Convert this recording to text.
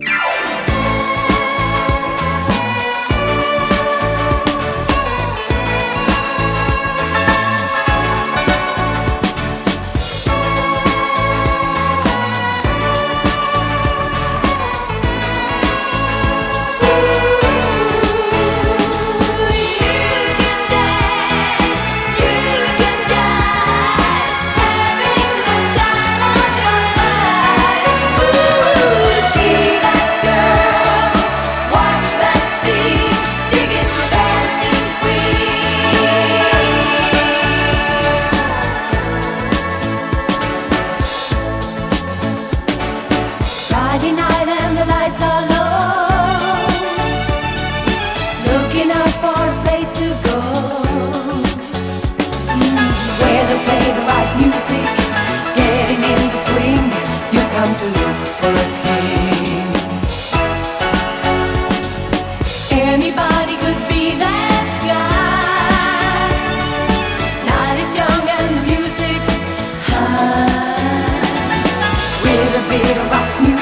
you Friday night and the lights are low. Looking out for a place to go. Mm, where they play the right music, getting in the swing. You come to look for a king. Anybody could be that guy. Night is young and the music's high. With a bit of rock music.